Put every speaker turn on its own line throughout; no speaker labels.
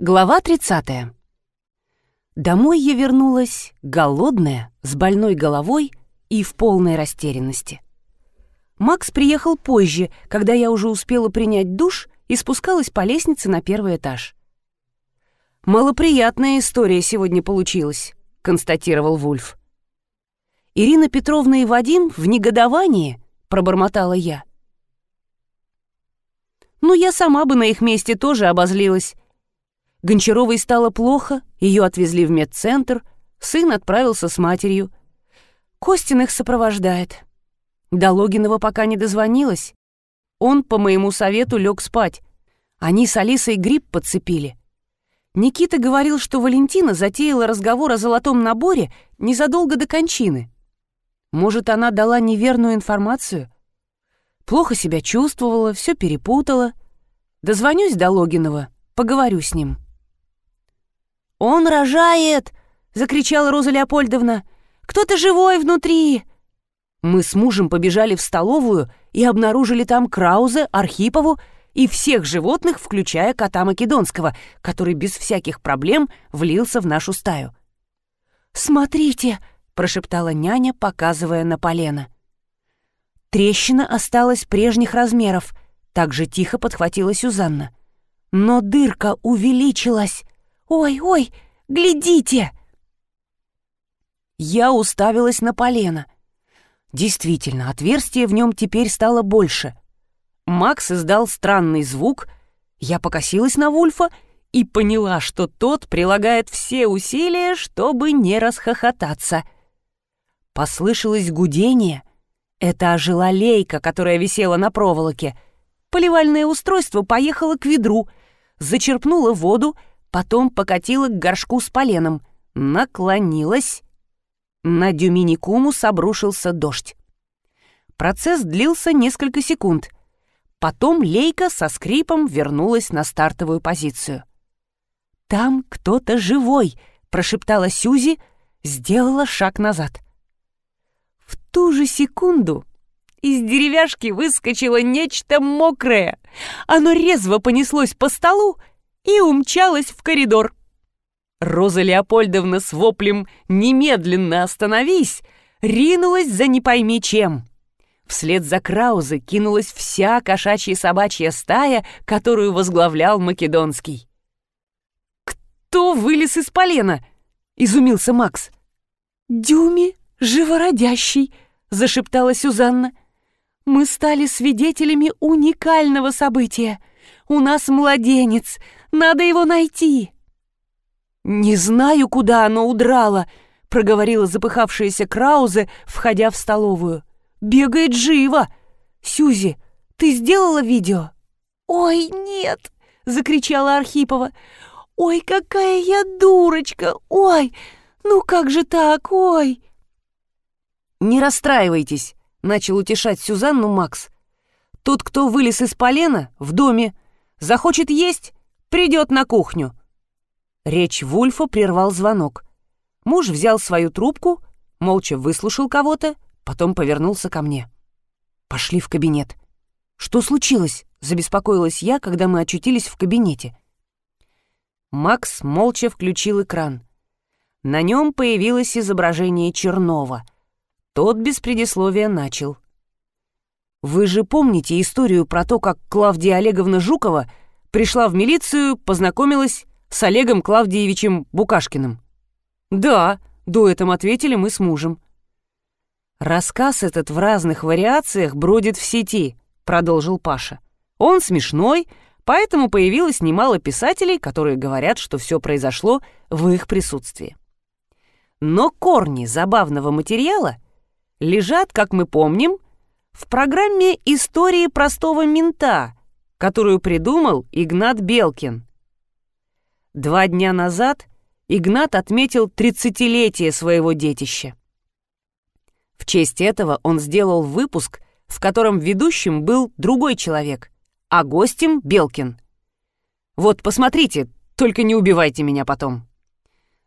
Глава 30. Домой я вернулась голодная, с больной головой и в полной растерянности. Макс приехал позже, когда я уже успела принять душ и спускалась по лестнице на первый этаж. «Малоприятная история сегодня получилась», — констатировал Вульф. «Ирина Петровна и Вадим в негодовании», — пробормотала я. «Ну, я сама бы на их месте тоже обозлилась», Гончаровой стало плохо, ее отвезли в медцентр, сын отправился с матерью. Костин их сопровождает. До Логинова пока не дозвонилась. Он, по моему совету, лег спать. Они с Алисой грипп подцепили. Никита говорил, что Валентина затеяла разговор о золотом наборе незадолго до кончины. Может, она дала неверную информацию? Плохо себя чувствовала, все перепутала. Дозвонюсь до Логинова, поговорю с ним. «Он рожает!» — закричала Роза Леопольдовна. «Кто-то живой внутри!» Мы с мужем побежали в столовую и обнаружили там Краузе, Архипову и всех животных, включая кота Македонского, который без всяких проблем влился в нашу стаю. «Смотрите!» — прошептала няня, показывая на полено. Трещина осталась прежних размеров, так же тихо подхватила Сюзанна. Но дырка увеличилась. «Ой, ой, глядите!» Я уставилась на полено. Действительно, отверстие в нем теперь стало больше. Макс издал странный звук. Я покосилась на Вульфа и поняла, что тот прилагает все усилия, чтобы не расхохотаться. Послышалось гудение. Это ожила лейка, которая висела на проволоке. Поливальное устройство поехало к ведру, зачерпнуло воду, потом покатила к горшку с поленом, наклонилась. На дюминикумус обрушился дождь. Процесс длился несколько секунд. Потом лейка со скрипом вернулась на стартовую позицию. «Там кто-то живой!» — прошептала Сюзи, сделала шаг назад. В ту же секунду из деревяшки выскочило нечто мокрое. Оно резво понеслось по столу и умчалась в коридор. Роза Леопольдовна с воплем «Немедленно остановись!» ринулась за не пойми чем. Вслед за Краузе кинулась вся кошачья собачья стая, которую возглавлял Македонский. «Кто вылез из полена?» — изумился Макс. «Дюми, живородящий!» — зашептала Сюзанна. «Мы стали свидетелями уникального события. У нас младенец, надо его найти!» «Не знаю, куда оно удрало», — проговорила запыхавшаяся Краузе, входя в столовую. «Бегает живо! Сюзи, ты сделала видео?» «Ой, нет!» — закричала Архипова. «Ой, какая я дурочка! Ой, ну как же так, ой!» «Не расстраивайтесь», — начал утешать Сюзанну Макс. «Тот, кто вылез из полена, в доме. Захочет есть, Придет на кухню». Речь Вульфа прервал звонок. Муж взял свою трубку, молча выслушал кого-то, потом повернулся ко мне. «Пошли в кабинет». «Что случилось?» — забеспокоилась я, когда мы очутились в кабинете. Макс молча включил экран. На нем появилось изображение Чернова. Тот без предисловия начал. «Вы же помните историю про то, как Клавдия Олеговна Жукова пришла в милицию, познакомилась с Олегом Клавдиевичем Букашкиным. «Да», — дуэтом ответили мы с мужем. «Рассказ этот в разных вариациях бродит в сети», — продолжил Паша. «Он смешной, поэтому появилось немало писателей, которые говорят, что все произошло в их присутствии. Но корни забавного материала лежат, как мы помним, в программе «Истории простого мента», которую придумал Игнат Белкин. Два дня назад Игнат отметил тридцатилетие своего детища. В честь этого он сделал выпуск, в котором ведущим был другой человек, а гостем — Белкин. Вот, посмотрите, только не убивайте меня потом.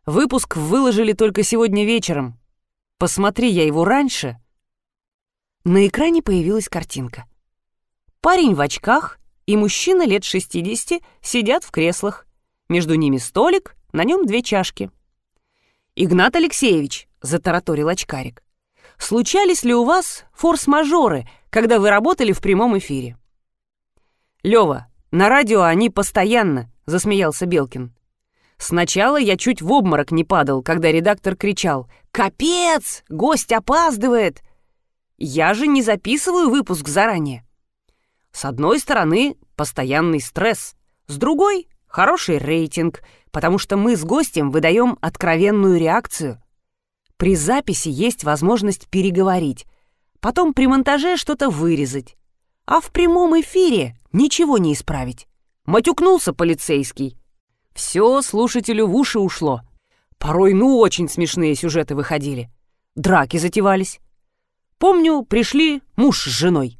Выпуск выложили только сегодня вечером. Посмотри я его раньше. На экране появилась картинка. Парень в очках и мужчина лет 60 сидят в креслах. Между ними столик, на нем две чашки. «Игнат Алексеевич», — затараторил очкарик, — «случались ли у вас форс-мажоры, когда вы работали в прямом эфире?» «Лёва, на радио они постоянно», — засмеялся Белкин. «Сначала я чуть в обморок не падал, когда редактор кричал «Капец! Гость опаздывает!» Я же не записываю выпуск заранее. С одной стороны, постоянный стресс, с другой — хороший рейтинг, потому что мы с гостем выдаем откровенную реакцию. При записи есть возможность переговорить, потом при монтаже что-то вырезать. А в прямом эфире ничего не исправить. Матюкнулся полицейский. Все слушателю в уши ушло. Порой ну очень смешные сюжеты выходили. Драки затевались. Помню, пришли муж с женой.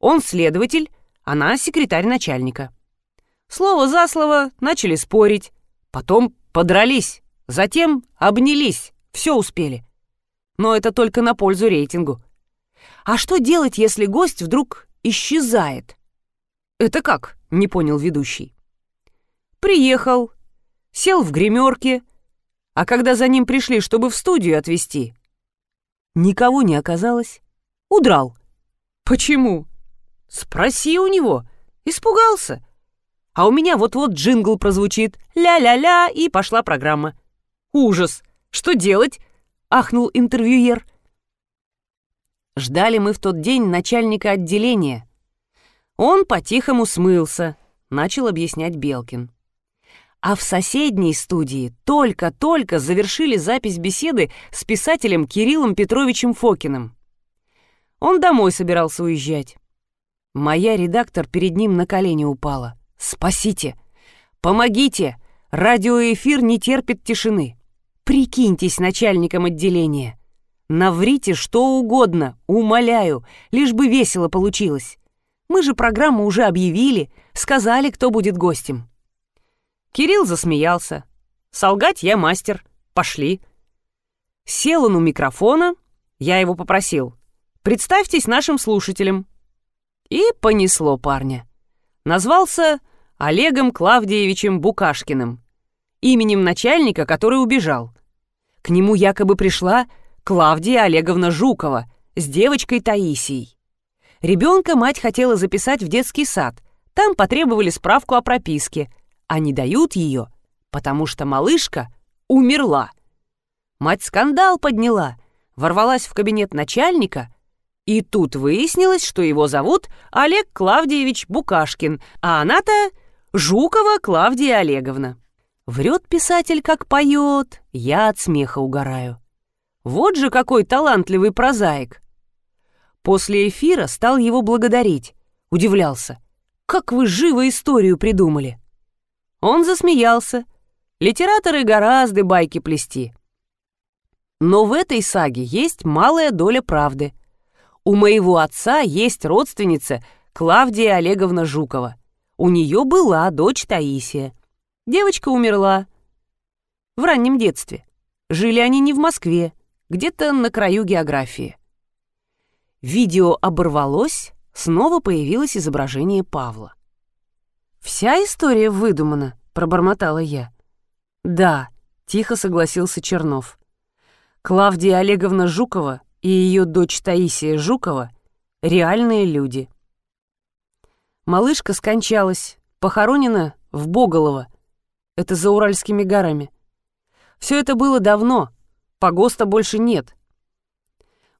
Он следователь, она секретарь начальника. Слово за слово начали спорить, потом подрались, затем обнялись, все успели. Но это только на пользу рейтингу. А что делать, если гость вдруг исчезает? Это как? Не понял ведущий. Приехал, сел в гримерке, а когда за ним пришли, чтобы в студию отвезти, Никого не оказалось. Удрал. Почему? Спроси у него. Испугался. А у меня вот-вот джингл прозвучит. Ля-ля-ля, и пошла программа. Ужас. Что делать? Ахнул интервьюер. Ждали мы в тот день начальника отделения. Он по-тихому смылся, начал объяснять Белкин. А в соседней студии только-только завершили запись беседы с писателем Кириллом Петровичем Фокиным. Он домой собирался уезжать. Моя редактор перед ним на колени упала. «Спасите! Помогите! Радиоэфир не терпит тишины. Прикиньтесь начальником отделения. Наврите что угодно, умоляю, лишь бы весело получилось. Мы же программу уже объявили, сказали, кто будет гостем. Кирилл засмеялся. «Солгать я мастер. Пошли». Сел он у микрофона. Я его попросил. «Представьтесь нашим слушателям». И понесло парня. Назвался Олегом Клавдиевичем Букашкиным, именем начальника, который убежал. К нему якобы пришла Клавдия Олеговна Жукова с девочкой Таисией. Ребенка мать хотела записать в детский сад. Там потребовали справку о прописке — а не дают ее, потому что малышка умерла. Мать скандал подняла, ворвалась в кабинет начальника, и тут выяснилось, что его зовут Олег Клавдиевич Букашкин, а она-то Жукова Клавдия Олеговна. Врет писатель, как поет, я от смеха угораю. Вот же какой талантливый прозаик. После эфира стал его благодарить, удивлялся. Как вы живо историю придумали. Он засмеялся. Литераторы гораздо байки плести. Но в этой саге есть малая доля правды. У моего отца есть родственница Клавдия Олеговна Жукова. У нее была дочь Таисия. Девочка умерла. В раннем детстве. Жили они не в Москве, где-то на краю географии. Видео оборвалось, снова появилось изображение Павла. «Вся история выдумана», — пробормотала я. «Да», — тихо согласился Чернов. «Клавдия Олеговна Жукова и ее дочь Таисия Жукова — реальные люди». Малышка скончалась, похоронена в Боголово. Это за Уральскими горами. Все это было давно, погоста больше нет.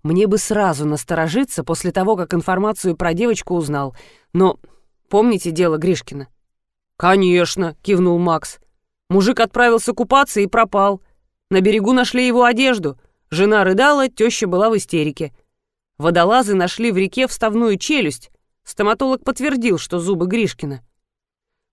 Мне бы сразу насторожиться после того, как информацию про девочку узнал, но Помните дело Гришкина?» «Конечно», — кивнул Макс. Мужик отправился купаться и пропал. На берегу нашли его одежду. Жена рыдала, теща была в истерике. Водолазы нашли в реке вставную челюсть. Стоматолог подтвердил, что зубы Гришкина.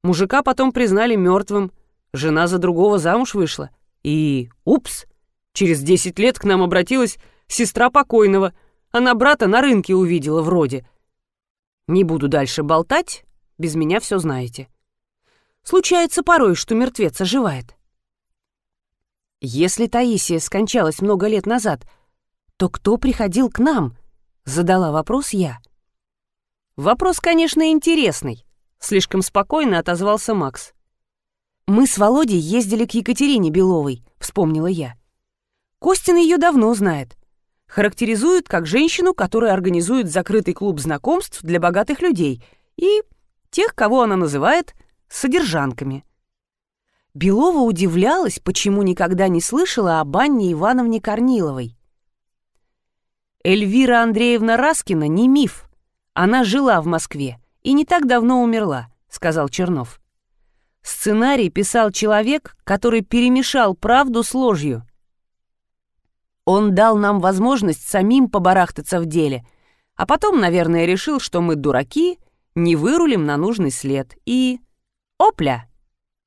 Мужика потом признали мертвым. Жена за другого замуж вышла. И, упс, через десять лет к нам обратилась сестра покойного. Она брата на рынке увидела вроде. Не буду дальше болтать, без меня все знаете. Случается порой, что мертвец оживает. Если Таисия скончалась много лет назад, то кто приходил к нам? Задала вопрос я. Вопрос, конечно, интересный. Слишком спокойно отозвался Макс. Мы с Володей ездили к Екатерине Беловой, вспомнила я. Костин ее давно знает. Характеризует как женщину, которая организует закрытый клуб знакомств для богатых людей и тех, кого она называет содержанками. Белова удивлялась, почему никогда не слышала об Анне Ивановне Корниловой. Эльвира Андреевна Раскина не миф. Она жила в Москве и не так давно умерла, сказал Чернов. Сценарий писал человек, который перемешал правду с ложью. Он дал нам возможность самим побарахтаться в деле, а потом, наверное, решил, что мы дураки, не вырулим на нужный след. И... Опля!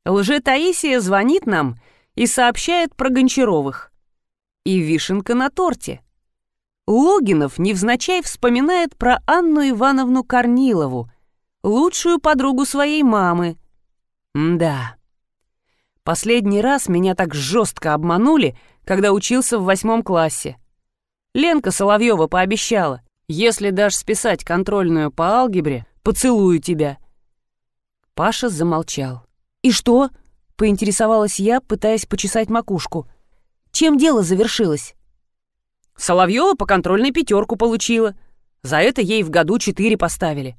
Лже-Таисия звонит нам и сообщает про Гончаровых. И вишенка на торте. Логинов невзначай вспоминает про Анну Ивановну Корнилову, лучшую подругу своей мамы, да. Последний раз меня так жестко обманули, когда учился в восьмом классе. Ленка Соловьева пообещала, если дашь списать контрольную по алгебре, поцелую тебя. Паша замолчал. «И что?» — поинтересовалась я, пытаясь почесать макушку. «Чем дело завершилось?» Соловьева по контрольной пятерку получила. За это ей в году четыре поставили.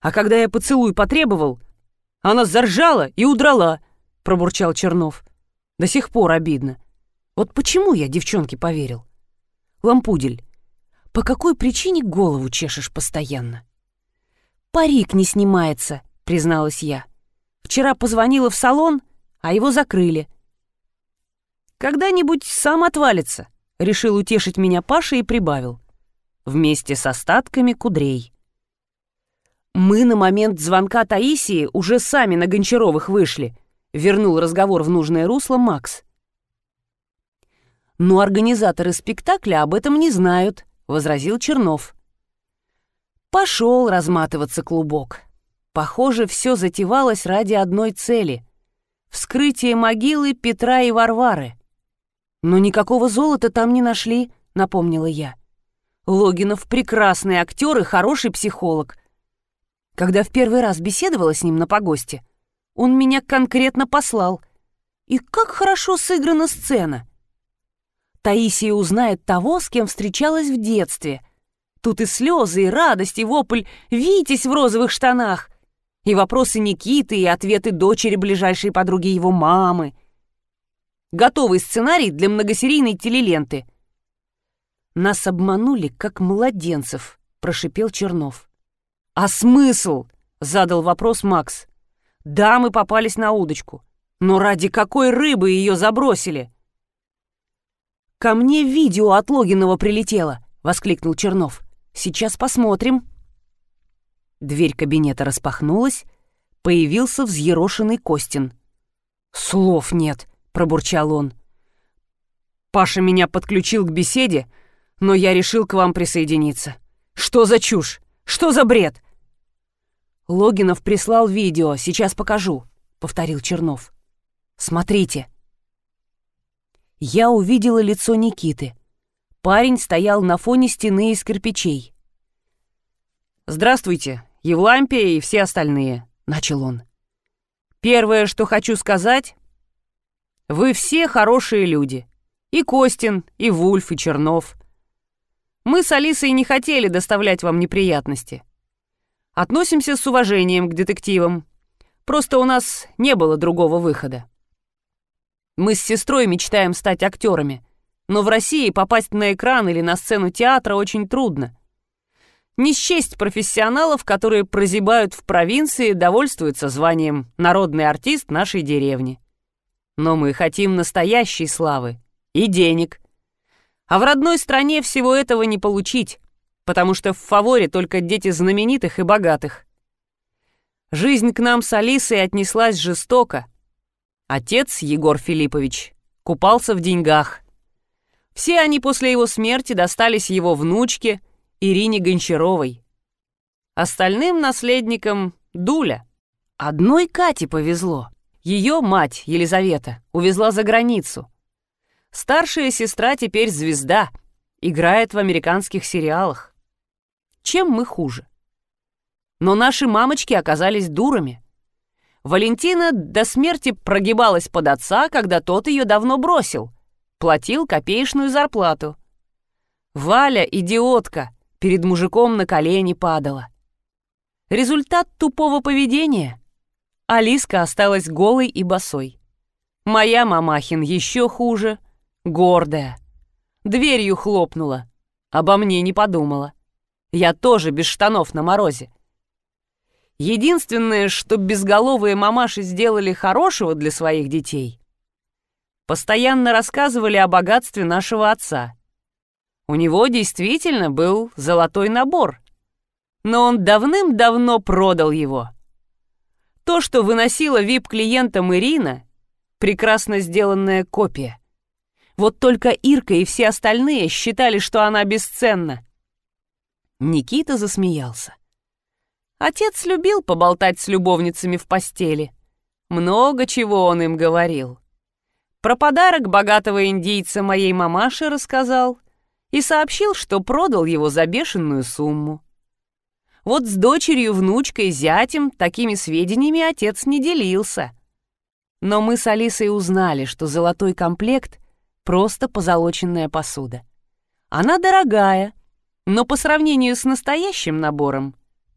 А когда я поцелуй потребовал, она заржала и удрала, пробурчал Чернов. До сих пор обидно. Вот почему я девчонке поверил? Лампудель, по какой причине голову чешешь постоянно? Парик не снимается, призналась я. Вчера позвонила в салон, а его закрыли. Когда-нибудь сам отвалится, решил утешить меня Паша и прибавил. Вместе с остатками кудрей. «Мы на момент звонка Таисии уже сами на Гончаровых вышли», — вернул разговор в нужное русло Макс. «Но организаторы спектакля об этом не знают», — возразил Чернов. Пошел разматываться клубок. Похоже, все затевалось ради одной цели — вскрытие могилы Петра и Варвары. «Но никакого золота там не нашли», — напомнила я. Логинов — прекрасный актер и хороший психолог — когда в первый раз беседовала с ним на погосте, он меня конкретно послал. И как хорошо сыграна сцена. Таисия узнает того, с кем встречалась в детстве. Тут и слезы, и радость, и вопль «Витязь в розовых штанах!» И вопросы Никиты, и ответы дочери ближайшей подруги его мамы. Готовый сценарий для многосерийной телеленты. «Нас обманули, как младенцев», — прошипел Чернов. «А смысл?» — задал вопрос Макс. «Да, мы попались на удочку. Но ради какой рыбы ее забросили?» «Ко мне видео от Логинова прилетело», — воскликнул Чернов. «Сейчас посмотрим». Дверь кабинета распахнулась, появился взъерошенный Костин. «Слов нет», — пробурчал он. «Паша меня подключил к беседе, но я решил к вам присоединиться. Что за чушь? Что за бред? «Логинов прислал видео, сейчас покажу», — повторил Чернов. «Смотрите». Я увидела лицо Никиты. Парень стоял на фоне стены из кирпичей. «Здравствуйте, Евлампия и все остальные», — начал он. «Первое, что хочу сказать, вы все хорошие люди. И Костин, и Вульф, и Чернов. Мы с Алисой не хотели доставлять вам неприятности. Относимся с уважением к детективам. Просто у нас не было другого выхода. Мы с сестрой мечтаем стать актерами, но в России попасть на экран или на сцену театра очень трудно. Не счесть профессионалов, которые прозябают в провинции, довольствуются званием «народный артист нашей деревни». Но мы хотим настоящей славы и денег. А в родной стране всего этого не получить потому что в фаворе только дети знаменитых и богатых. Жизнь к нам с Алисой отнеслась жестоко. Отец, Егор Филиппович, купался в деньгах. Все они после его смерти достались его внучке Ирине Гончаровой. Остальным наследникам — Дуля. Одной Кате повезло. Ее мать, Елизавета, увезла за границу. Старшая сестра теперь звезда, играет в американских сериалах. Чем мы хуже? Но наши мамочки оказались дурами. Валентина до смерти прогибалась под отца, когда тот ее давно бросил. Платил копеечную зарплату. Валя, идиотка, перед мужиком на колени падала. Результат тупого поведения. Алиска осталась голой и босой. Моя мамахин еще хуже, гордая. Дверью хлопнула, обо мне не подумала. Я тоже без штанов на морозе. Единственное, что безголовые мамаши сделали хорошего для своих детей, постоянно рассказывали о богатстве нашего отца. У него действительно был золотой набор, но он давным-давно продал его. То, что выносила вип-клиентам Ирина, прекрасно сделанная копия. Вот только Ирка и все остальные считали, что она бесценна. Никита засмеялся. Отец любил поболтать с любовницами в постели. Много чего он им говорил. Про подарок богатого индийца моей мамаше рассказал и сообщил, что продал его за бешеную сумму. Вот с дочерью, внучкой, зятем такими сведениями отец не делился. Но мы с Алисой узнали, что золотой комплект — просто позолоченная посуда. Она дорогая, но по сравнению с настоящим набором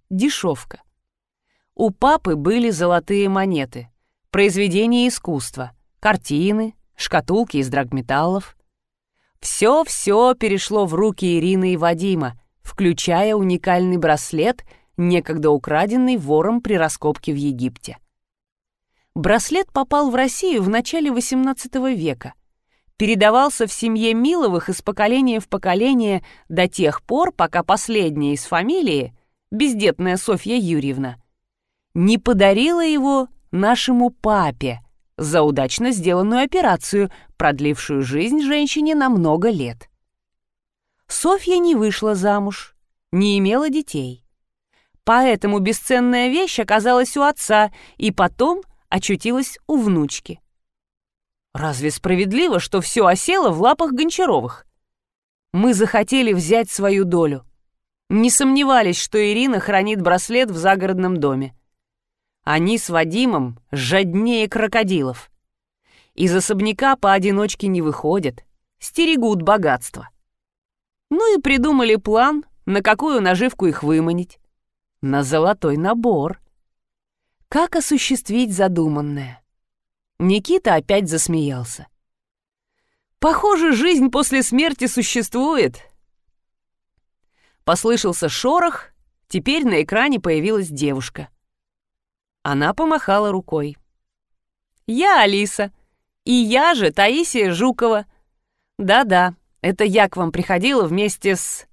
дешевка. У папы были золотые монеты, произведения искусства, картины, шкатулки из драгметаллов. Все-все перешло в руки Ирины и Вадима, включая уникальный браслет, некогда украденный вором при раскопке в Египте. Браслет попал в Россию в начале XVIII века, передавался в семье Миловых из поколения в поколение до тех пор, пока последняя из фамилии, бездетная Софья Юрьевна, не подарила его нашему папе за удачно сделанную операцию, продлившую жизнь женщине на много лет. Софья не вышла замуж, не имела детей. Поэтому бесценная вещь оказалась у отца и потом очутилась у внучки. Разве справедливо, что все осело в лапах Гончаровых? Мы захотели взять свою долю. Не сомневались, что Ирина хранит браслет в загородном доме. Они с Вадимом жаднее крокодилов. Из особняка поодиночке не выходят, стерегут богатство. Ну и придумали план, на какую наживку их выманить. На золотой набор. Как осуществить задуманное? Никита опять засмеялся. Похоже, жизнь после смерти существует, Послышался шорох, теперь на экране появилась девушка. Она помахала рукой. «Я Алиса. И я же Таисия Жукова. Да-да, это я к вам приходила вместе с...»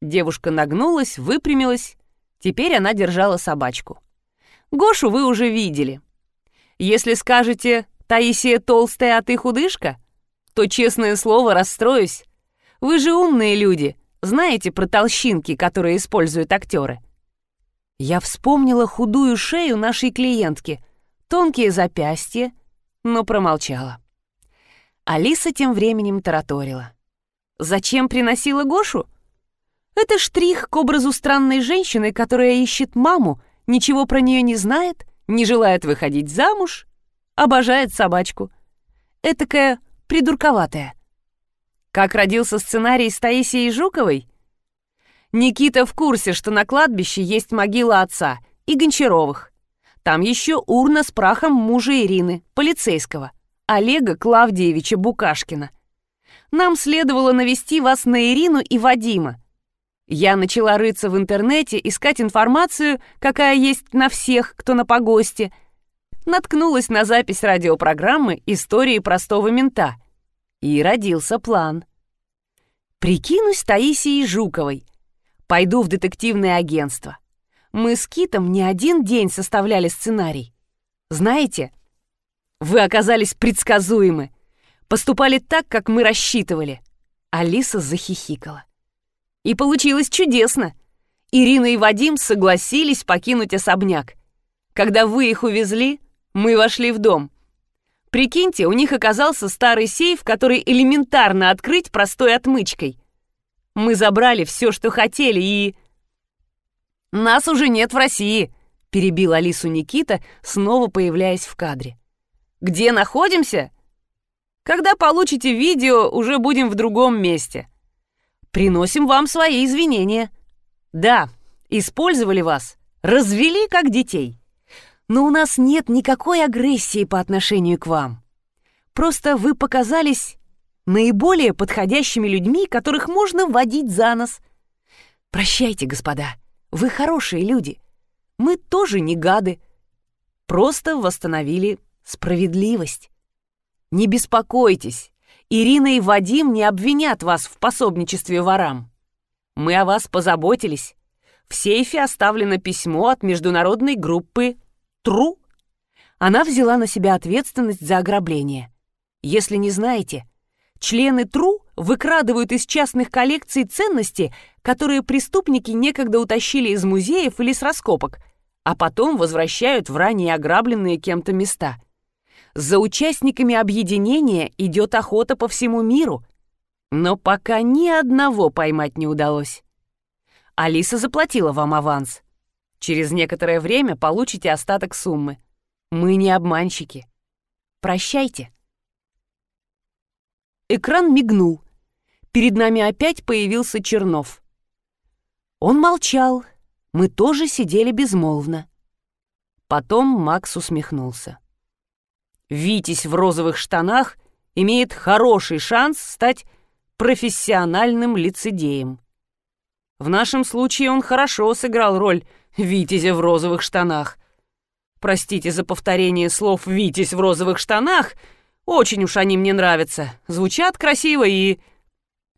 Девушка нагнулась, выпрямилась. Теперь она держала собачку. Гошу вы уже видели. Если скажете «Таисия толстая, а ты худышка», то, честное слово, расстроюсь. Вы же умные люди, знаете про толщинки, которые используют актеры? Я вспомнила худую шею нашей клиентки, тонкие запястья, но промолчала. Алиса тем временем тараторила. Зачем приносила Гошу? Это штрих к образу странной женщины, которая ищет маму, ничего про нее не знает, не желает выходить замуж, обожает собачку. Этакая придурковатая. Как родился сценарий с Таисией Жуковой? Никита в курсе, что на кладбище есть могила отца и Гончаровых. Там еще урна с прахом мужа Ирины, полицейского, Олега Клавдиевича Букашкина. Нам следовало навести вас на Ирину и Вадима. Я начала рыться в интернете, искать информацию, какая есть на всех, кто на погосте. Наткнулась на запись радиопрограммы «Истории простого мента», и родился план. Прикинусь Таисией Жуковой. Пойду в детективное агентство. Мы с Китом не один день составляли сценарий. Знаете, вы оказались предсказуемы. Поступали так, как мы рассчитывали. Алиса захихикала. И получилось чудесно. Ирина и Вадим согласились покинуть особняк. Когда вы их увезли, мы вошли в дом — Прикиньте, у них оказался старый сейф, который элементарно открыть простой отмычкой. Мы забрали все, что хотели, и... Нас уже нет в России. — перебил Алису Никита, снова появляясь в кадре. «Где находимся?» «Когда получите видео, уже будем в другом месте. Приносим вам свои извинения. Да, использовали вас, развели как детей. Но у нас нет никакой агрессии по отношению к вам. Просто вы показались наиболее подходящими людьми, которых можно водить за нос. Прощайте, господа, вы хорошие люди. Мы тоже не гады. Просто восстановили справедливость. Не беспокойтесь, Ирина и Вадим не обвинят вас в пособничестве ворам. Мы о вас позаботились. В сейфе оставлено письмо от международной группы «Тру». Она взяла на себя ответственность за ограбление. Если не знаете, члены ТРУ выкрадывают из частных коллекций ценности, которые преступники некогда утащили из музеев или с раскопок, а потом возвращают в ранее ограбленные кем-то места. За участниками объединения идет охота по всему миру, но пока ни одного поймать не удалось. Алиса заплатила вам аванс. Через некоторое время получите остаток суммы. Мы не обманщики. Прощайте. Экран мигнул. Перед нами опять появился Чернов. Он молчал. Мы тоже сидели безмолвно. Потом Макс усмехнулся. Витязь в розовых штанах имеет хороший шанс стать профессиональным лицедеем. В нашем случае он хорошо сыграл роль Витязя в розовых штанах. Простите за повторение слов «Витязь в розовых штанах», очень уж они мне нравятся. Звучат красиво и...»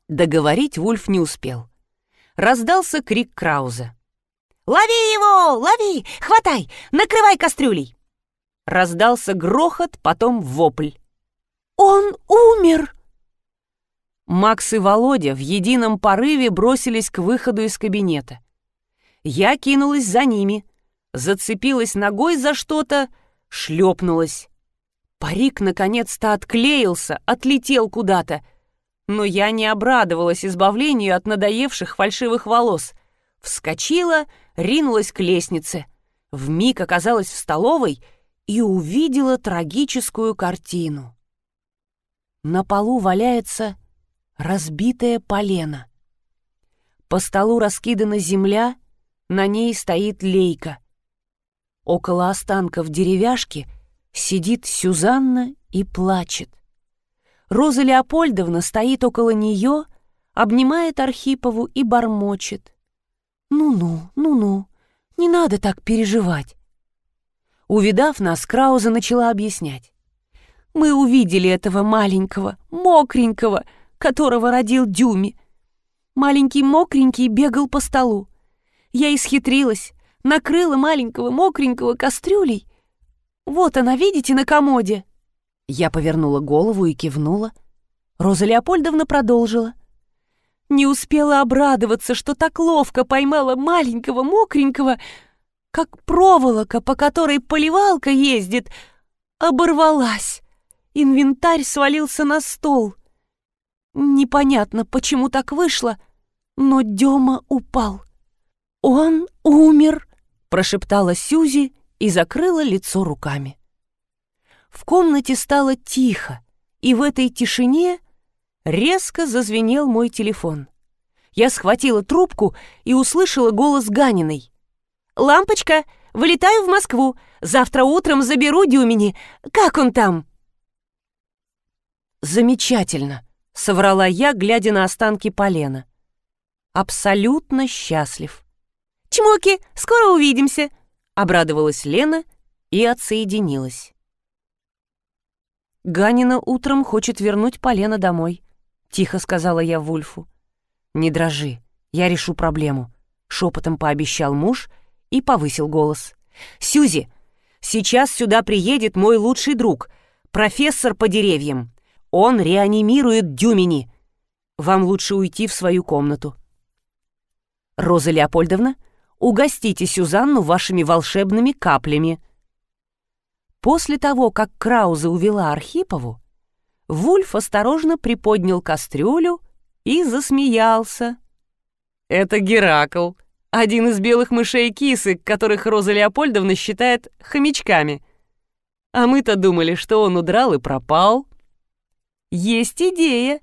Договорить Вульф не успел. Раздался крик Крауза.
«Лови его! Лови! Хватай! Накрывай кастрюлей!»
Раздался грохот, потом вопль.
«Он умер!»
Макс и Володя в едином порыве бросились к выходу из кабинета. Я кинулась за ними, зацепилась ногой за что-то, шлепнулась. Парик наконец-то отклеился, отлетел куда-то. Но я не обрадовалась избавлению от надоевших фальшивых волос. Вскочила, ринулась к лестнице. Вмиг оказалась в столовой и увидела трагическую картину. На полу валяется разбитое полено. По столу раскидана земля, на ней стоит лейка. Около останков деревяшки — Сидит Сюзанна и плачет. Роза Леопольдовна стоит около нее, обнимает Архипову и бормочет. «Ну-ну, ну-ну, не надо так переживать». Увидав нас, Крауза начала объяснять. «Мы увидели этого маленького, мокренького, которого родил Дюми. Маленький мокренький бегал по столу. Я исхитрилась, накрыла маленького мокренького кастрюлей вот она, видите, на комоде!» Я повернула голову и кивнула. Роза Леопольдовна продолжила. Не успела обрадоваться, что так ловко поймала маленького мокренького, как проволока, по которой поливалка ездит, оборвалась. Инвентарь свалился на стол. Непонятно, почему так вышло, но Дема упал. «Он умер», — прошептала Сюзи и закрыла лицо руками. В комнате стало тихо, и в этой тишине резко зазвенел мой телефон. Я схватила трубку и услышала голос Ганиной. «Лампочка, вылетаю в Москву. Завтра утром заберу Дюмини. Как он там?» «Замечательно», — соврала я, глядя на останки полена. «Абсолютно счастлив».
«Чмоки, скоро увидимся»,
Обрадовалась Лена и отсоединилась. «Ганина утром хочет вернуть Полена домой», — тихо сказала я Вульфу. «Не дрожи, я решу проблему», — шепотом пообещал муж и повысил голос. «Сюзи, сейчас сюда приедет мой лучший друг, профессор по деревьям. Он реанимирует Дюмини. Вам лучше уйти в свою комнату». «Роза Леопольдовна, угостите Сюзанну вашими волшебными каплями». После того, как Крауза увела Архипову, Вульф осторожно приподнял кастрюлю и засмеялся. «Это Геракл», Один из белых мышей кисы, которых Роза Леопольдовна считает хомячками. А мы-то думали, что он удрал и пропал. Есть идея.